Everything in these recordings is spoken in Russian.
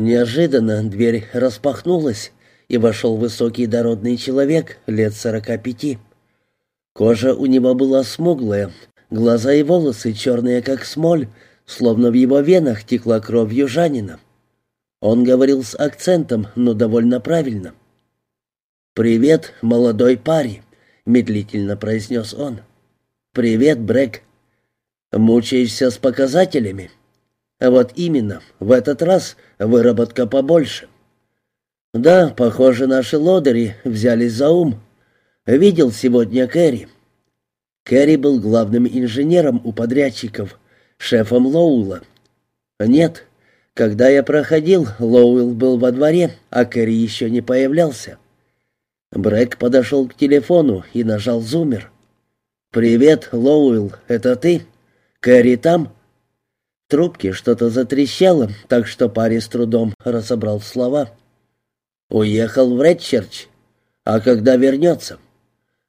Неожиданно дверь распахнулась, и вошел высокий дородный человек лет сорока пяти. Кожа у него была смуглая, глаза и волосы черные, как смоль, словно в его венах текла кровь южанина. Он говорил с акцентом, но довольно правильно. «Привет, молодой парень», — медлительно произнес он. «Привет, Брэк. Мучаешься с показателями?» «Вот именно, в этот раз выработка побольше». «Да, похоже, наши лодыри взялись за ум. Видел сегодня Кэрри». Кэрри был главным инженером у подрядчиков, шефом Лоула. «Нет, когда я проходил, Лоуэлл был во дворе, а Кэрри еще не появлялся». Брэк подошел к телефону и нажал зумер. «Привет, Лоуэлл, это ты? Кэрри там?» Трубке что-то затрещало, так что парень с трудом разобрал слова. «Уехал в Редчерч. А когда вернется?»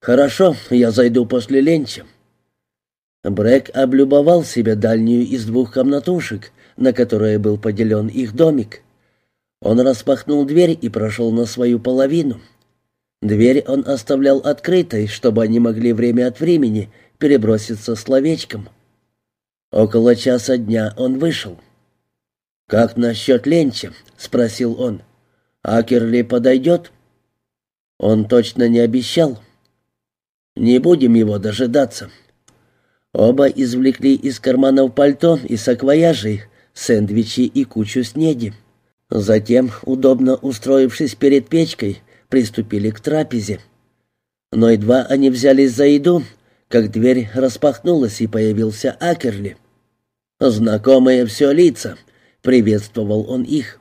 «Хорошо, я зайду после ленча». Брэк облюбовал себе дальнюю из двух комнатушек, на которой был поделен их домик. Он распахнул дверь и прошел на свою половину — Дверь он оставлял открытой, чтобы они могли время от времени переброситься словечком. Около часа дня он вышел. «Как насчет ленча?» — спросил он. «Акерли подойдет?» Он точно не обещал. «Не будем его дожидаться». Оба извлекли из карманов пальто и саквояжей сэндвичи и кучу снеди. Затем, удобно устроившись перед печкой, приступили к трапезе. Но едва они взялись за еду, как дверь распахнулась и появился Акерли. «Знакомые все лица», — приветствовал он их.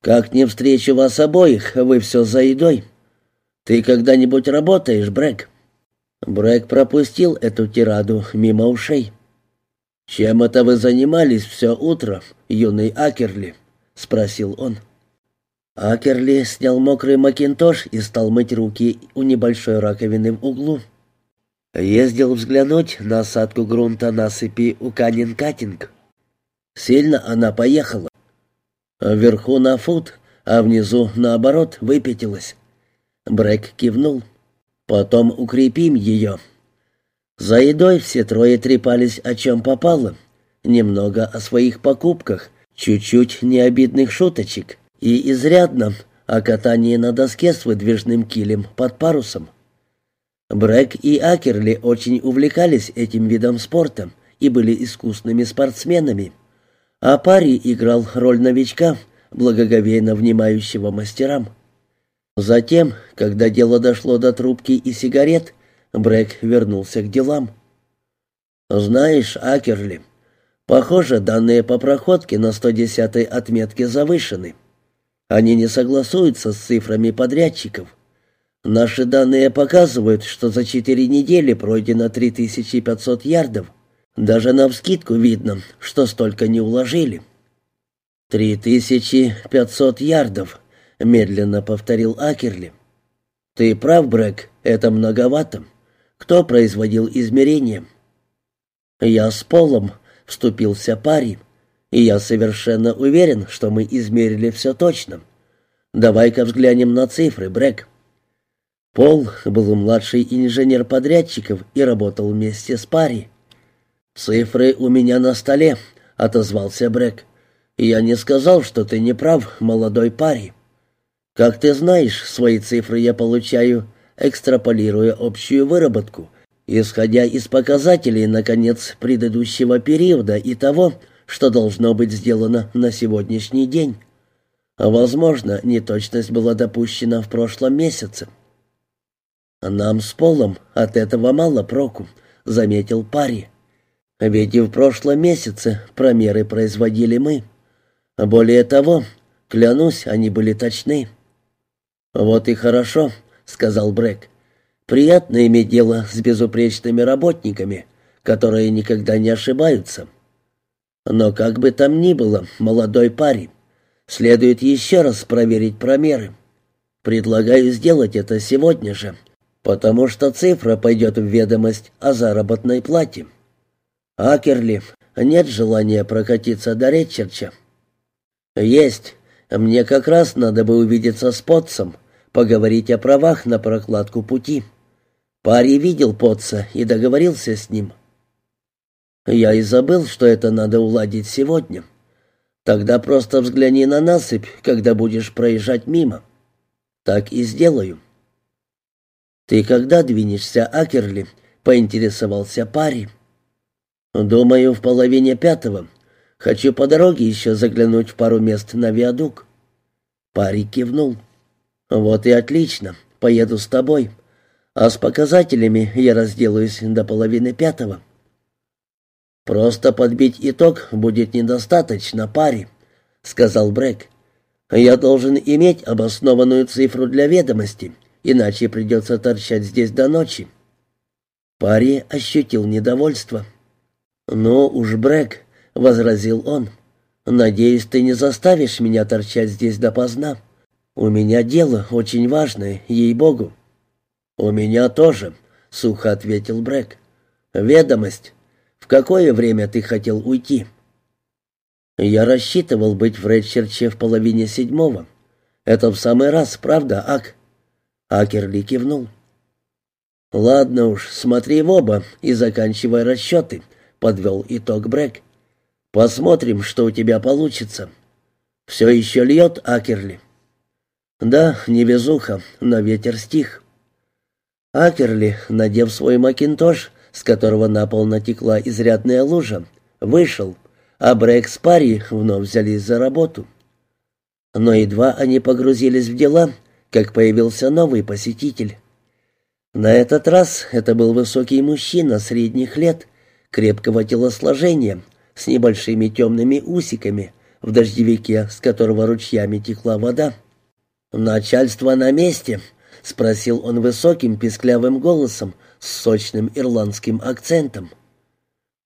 «Как не встречу вас обоих, вы все за едой. Ты когда-нибудь работаешь, Брэк?» Брэк пропустил эту тираду мимо ушей. «Чем это вы занимались все утро, юный Акерли?» — спросил он. Акерли снял мокрый макинтош и стал мыть руки у небольшой раковины в углу. Ездил взглянуть на осадку грунта насыпи у Канин-Катинг. Сильно она поехала. Вверху на фут, а внизу, наоборот, выпятилась. Брэк кивнул. «Потом укрепим ее». За едой все трое трепались о чем попало. Немного о своих покупках, чуть-чуть необидных шуточек — и изрядно о катании на доске с выдвижным килем под парусом. Брэк и Акерли очень увлекались этим видом спорта и были искусными спортсменами, а Пари играл роль новичка, благоговейно внимающего мастерам. Затем, когда дело дошло до трубки и сигарет, Брэк вернулся к делам. «Знаешь, Акерли, похоже, данные по проходке на 110-й отметке завышены». Они не согласуются с цифрами подрядчиков. Наши данные показывают, что за четыре недели пройдено 3500 ярдов. Даже навскидку видно, что столько не уложили. «3500 ярдов», — медленно повторил Акерли. «Ты прав, Брэк, это многовато. Кто производил измерения?» «Я с Полом», — вступился парень и я совершенно уверен, что мы измерили все точно. Давай-ка взглянем на цифры, Брэк. Пол был младший инженер подрядчиков и работал вместе с Пари. «Цифры у меня на столе», — отозвался Брэк. «Я не сказал, что ты не прав, молодой Пари. Как ты знаешь, свои цифры я получаю, экстраполируя общую выработку, исходя из показателей, наконец, предыдущего периода и того, что должно быть сделано на сегодняшний день. Возможно, неточность была допущена в прошлом месяце. «Нам с Полом от этого мало проку», — заметил Пари. «Ведь и в прошлом месяце промеры производили мы. Более того, клянусь, они были точны». «Вот и хорошо», — сказал Брэк. «Приятно иметь дело с безупречными работниками, которые никогда не ошибаются». Но как бы там ни было, молодой парень, следует еще раз проверить промеры. Предлагаю сделать это сегодня же, потому что цифра пойдет в ведомость о заработной плате. Акерли, нет желания прокатиться до Ретчерча? Есть. Мне как раз надо бы увидеться с Потсом, поговорить о правах на прокладку пути. Парень видел Потса и договорился с ним. Я и забыл, что это надо уладить сегодня. Тогда просто взгляни на насыпь, когда будешь проезжать мимо. Так и сделаю. Ты когда двинешься, Акерли? поинтересовался парень. Думаю, в половине пятого. Хочу по дороге еще заглянуть в пару мест на виадук. Парень кивнул. Вот и отлично. Поеду с тобой. А с показателями я разделаюсь до половины пятого. «Просто подбить итог будет недостаточно паре», — сказал Брэк. «Я должен иметь обоснованную цифру для ведомости, иначе придется торчать здесь до ночи». Пари ощутил недовольство. «Ну уж, Брэк», — возразил он, — «надеюсь, ты не заставишь меня торчать здесь допоздна. У меня дело очень важное, ей-богу». «У меня тоже», — сухо ответил Брэк. «Ведомость. В какое время ты хотел уйти?» «Я рассчитывал быть в Редчерче в половине седьмого. Это в самый раз, правда, Ак?» Акерли кивнул. «Ладно уж, смотри в оба и заканчивай расчеты», — подвел итог Брэк. «Посмотрим, что у тебя получится. Все еще льет, Акерли?» «Да, невезуха, но ветер стих». Акерли, надев свой макинтош, с которого на пол натекла изрядная лужа, вышел, а Брэк с Пари вновь взялись за работу. Но едва они погрузились в дела, как появился новый посетитель. На этот раз это был высокий мужчина средних лет, крепкого телосложения, с небольшими темными усиками, в дождевике, с которого ручьями текла вода. «Начальство на месте», — спросил он высоким писклявым голосом, с сочным ирландским акцентом.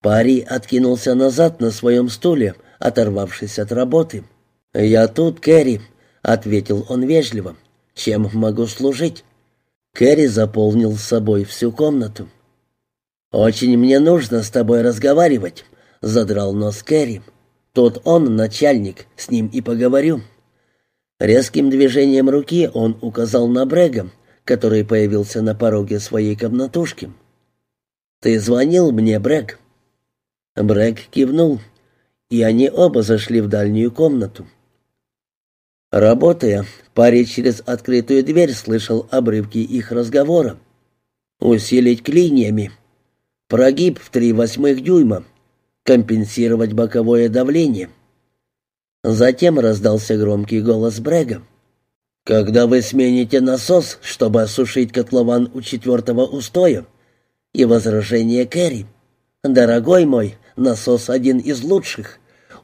Пари откинулся назад на своем стуле, оторвавшись от работы. «Я тут, Кэрри», — ответил он вежливо. «Чем могу служить?» Кэрри заполнил собой всю комнату. «Очень мне нужно с тобой разговаривать», — задрал нос Кэрри. «Тут он начальник, с ним и поговорю». Резким движением руки он указал на Брега, который появился на пороге своей комнатушки. «Ты звонил мне, Брэк?» Брэк кивнул, и они оба зашли в дальнюю комнату. Работая, парень через открытую дверь слышал обрывки их разговора. «Усилить клиньями. Прогиб в три восьмых дюйма. Компенсировать боковое давление». Затем раздался громкий голос Брэга. Когда вы смените насос, чтобы осушить котлован у четвертого устоя? И возражение Кэрри. Дорогой мой, насос один из лучших.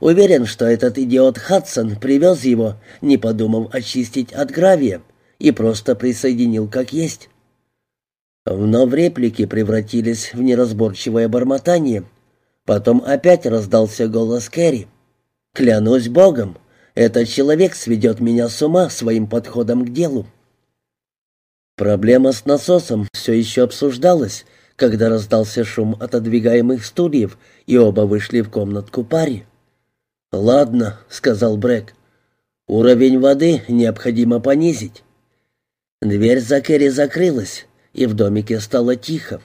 Уверен, что этот идиот Хадсон привез его, не подумав очистить от гравия, и просто присоединил как есть. Вновь реплики превратились в неразборчивое бормотание. Потом опять раздался голос Кэрри. «Клянусь Богом, этот человек сведет меня с ума своим подходом к делу. Проблема с насосом все еще обсуждалась, когда раздался шум отодвигаемых стульев, и оба вышли в комнатку пари. «Ладно», — сказал Брэк, — «уровень воды необходимо понизить». Дверь за Керри закрылась, и в домике стало тихо.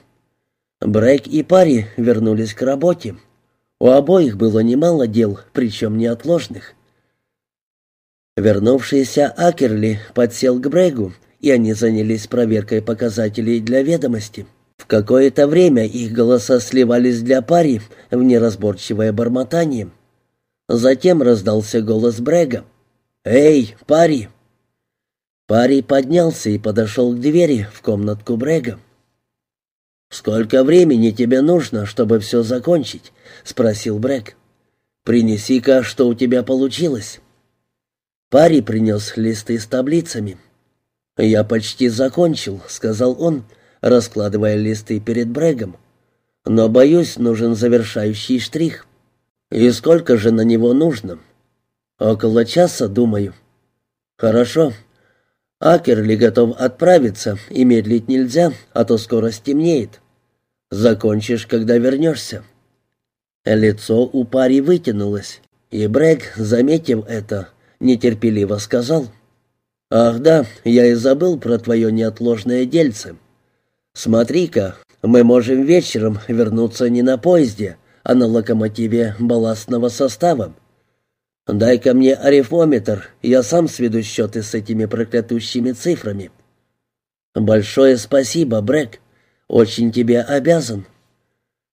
Брэк и пари вернулись к работе. У обоих было немало дел, причем неотложных. Вернувшийся Акерли подсел к Брегу, и они занялись проверкой показателей для ведомости. В какое-то время их голоса сливались для пари в неразборчивое бормотание. Затем раздался голос Брега. «Эй, пари!» Пари поднялся и подошел к двери в комнатку Брега. «Сколько времени тебе нужно, чтобы все закончить?» — спросил Брег. «Принеси-ка, что у тебя получилось». Пари принес листы с таблицами. «Я почти закончил», — сказал он, раскладывая листы перед Брегом. «Но, боюсь, нужен завершающий штрих. И сколько же на него нужно?» «Около часа, думаю». «Хорошо. Акерли готов отправиться, и медлить нельзя, а то скоро стемнеет. Закончишь, когда вернешься». Лицо у пари вытянулось, и Брег, заметив это, нетерпеливо сказал. «Ах да, я и забыл про твое неотложное дельце. Смотри-ка, мы можем вечером вернуться не на поезде, а на локомотиве балластного состава. Дай-ка мне арифмометр, я сам сведу счеты с этими проклятущими цифрами». «Большое спасибо, Брэк. Очень тебе обязан».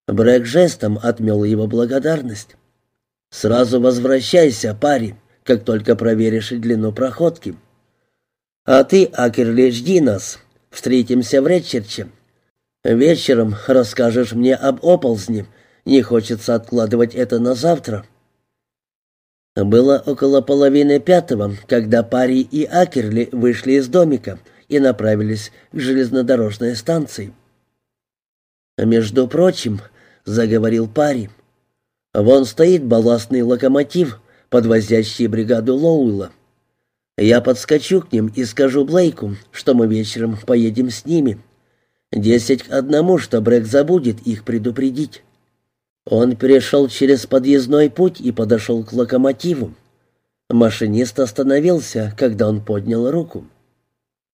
Брэк жестом отмел его благодарность. «Сразу возвращайся, парень, как только проверишь длину проходки. А ты, Акерли, жди нас. Встретимся в Редчерче. Вечером расскажешь мне об оползне. Не хочется откладывать это на завтра». Было около половины пятого, когда Пари и Акерли вышли из домика и направились к железнодорожной станции. «Между прочим», — заговорил Пари, — «вон стоит балластный локомотив, подвозящий бригаду Лоуэлла. Я подскочу к ним и скажу Блейку, что мы вечером поедем с ними. Десять к одному, что Брэк забудет их предупредить». Он перешел через подъездной путь и подошел к локомотиву. Машинист остановился, когда он поднял руку.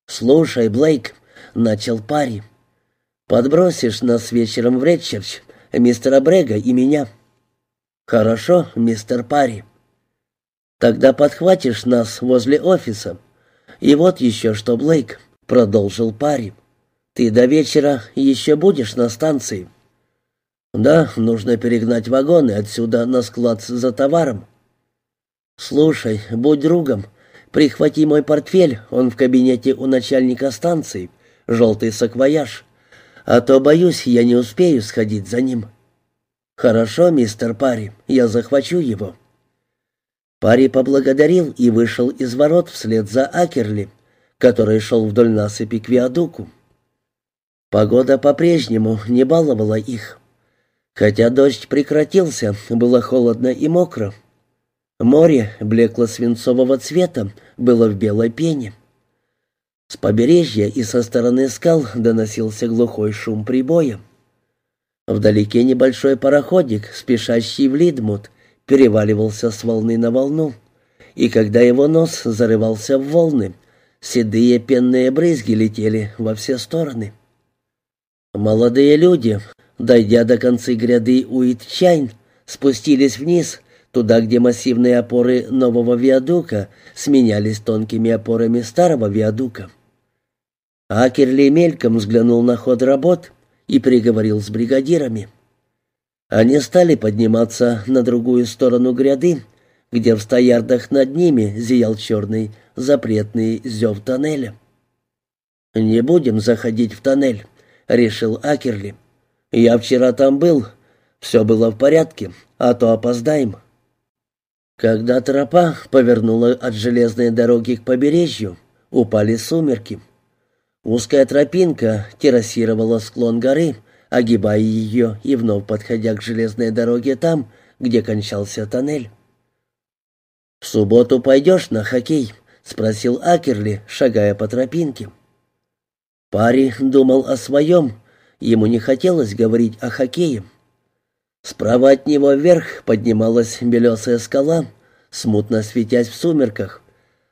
«Слушай, Блейк», — начал парень, — «подбросишь нас вечером в Редчерч, мистера Брега и меня». «Хорошо, мистер Парри». «Тогда подхватишь нас возле офиса». «И вот еще что, Блейк», — продолжил Парри. «Ты до вечера еще будешь на станции». «Да, нужно перегнать вагоны отсюда на склад за товаром». «Слушай, будь другом, прихвати мой портфель, он в кабинете у начальника станции, желтый саквояж, а то, боюсь, я не успею сходить за ним». «Хорошо, мистер Парри, я захвачу его». Парри поблагодарил и вышел из ворот вслед за Акерли, который шел вдоль насыпи к виадуку. Погода по-прежнему не баловала их. Хотя дождь прекратился, было холодно и мокро. Море, блекло-свинцового цвета, было в белой пене. С побережья и со стороны скал доносился глухой шум прибоя. Вдалеке небольшой пароходик, спешащий в Лидмут, переваливался с волны на волну, и когда его нос зарывался в волны, седые пенные брызги летели во все стороны. Молодые люди, Дойдя до конца гряды Уитчайн, спустились вниз, туда, где массивные опоры нового виадука сменялись тонкими опорами старого виадука. Акерли мельком взглянул на ход работ и приговорил с бригадирами. Они стали подниматься на другую сторону гряды, где в ста ярдах над ними зиял черный запретный зев тоннеля. «Не будем заходить в тоннель», — решил Акерли. «Я вчера там был. Все было в порядке, а то опоздаем». Когда тропа повернула от железной дороги к побережью, упали сумерки. Узкая тропинка террасировала склон горы, огибая ее и вновь подходя к железной дороге там, где кончался тоннель. «В субботу пойдешь на хоккей?» — спросил Акерли, шагая по тропинке. Пари думал о своем, Ему не хотелось говорить о хоккее. Справа от него вверх поднималась белесая скала, смутно светясь в сумерках,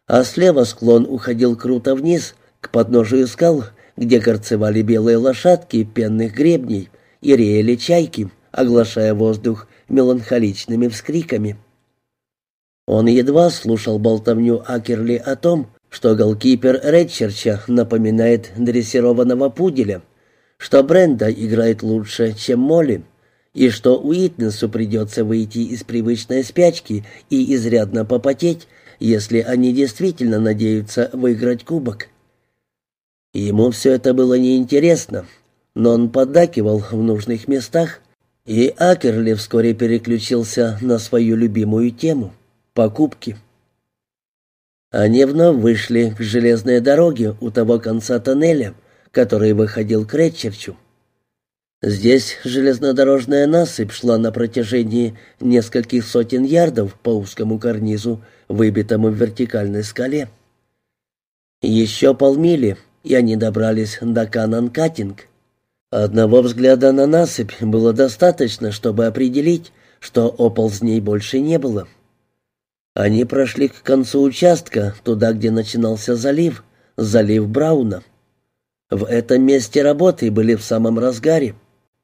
а слева склон уходил круто вниз, к подножию скал, где горцевали белые лошадки пенных гребней и реяли чайки, оглашая воздух меланхоличными вскриками. Он едва слушал болтовню Акерли о том, что голкипер Редчерча напоминает дрессированного пуделя, что Бренда играет лучше, чем Молли, и что Уитнесу придется выйти из привычной спячки и изрядно попотеть, если они действительно надеются выиграть кубок. Ему все это было неинтересно, но он поддакивал в нужных местах, и Акерли вскоре переключился на свою любимую тему — покупки. Они вновь вышли к железной дороге у того конца тоннеля — который выходил к Ретчерчу. Здесь железнодорожная насыпь шла на протяжении нескольких сотен ярдов по узкому карнизу, выбитому в вертикальной скале. Еще полмили, и они добрались до Канан-Каттинг. Одного взгляда на насыпь было достаточно, чтобы определить, что оползней больше не было. Они прошли к концу участка, туда, где начинался залив, залив Брауна. В этом месте работы были в самом разгаре.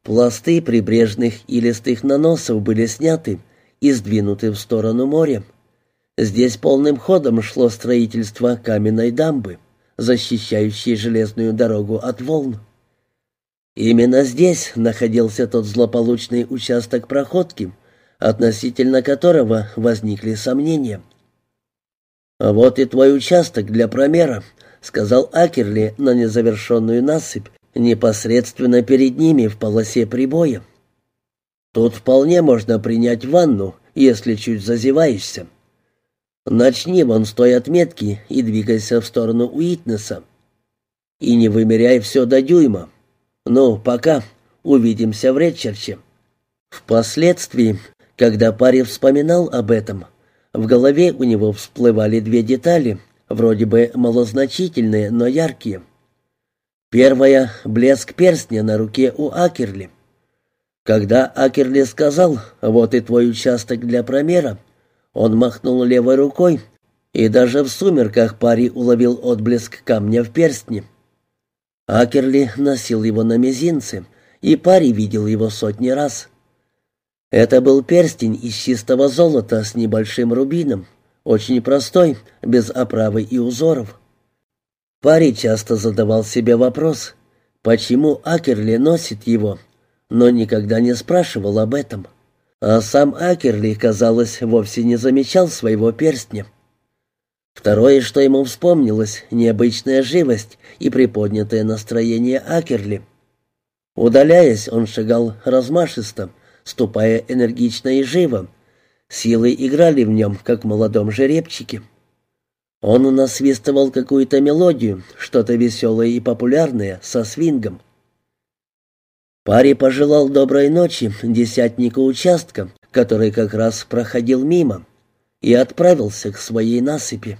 Пласты прибрежных и листых наносов были сняты и сдвинуты в сторону моря. Здесь полным ходом шло строительство каменной дамбы, защищающей железную дорогу от волн. Именно здесь находился тот злополучный участок проходки, относительно которого возникли сомнения. «А вот и твой участок для промера», — сказал Акерли на незавершенную насыпь, непосредственно перед ними в полосе прибоя. «Тут вполне можно принять ванну, если чуть зазеваешься. Начни вон с той отметки и двигайся в сторону Уитнеса. И не вымеряй все до дюйма. Ну, пока. Увидимся в Редчерче». Впоследствии когда парень вспоминал об этом, в голове у него всплывали две детали, вроде бы малозначительные, но яркие. Первая — блеск перстня на руке у Акерли. Когда Акерли сказал «вот и твой участок для промера», он махнул левой рукой, и даже в сумерках парень уловил отблеск камня в перстне. Акерли носил его на мизинце, и парень видел его сотни раз. Это был перстень из чистого золота с небольшим рубином, очень простой, без оправы и узоров. Парень часто задавал себе вопрос, почему Акерли носит его, но никогда не спрашивал об этом. А сам Акерли, казалось, вовсе не замечал своего перстня. Второе, что ему вспомнилось, необычная живость и приподнятое настроение Акерли. Удаляясь, он шагал размашисто, ступая энергично и живо. Силы играли в нем, как в молодом жеребчике. Он насвистывал какую-то мелодию, что-то веселое и популярное, со свингом. Пари пожелал доброй ночи десятнику участка, который как раз проходил мимо, и отправился к своей насыпи.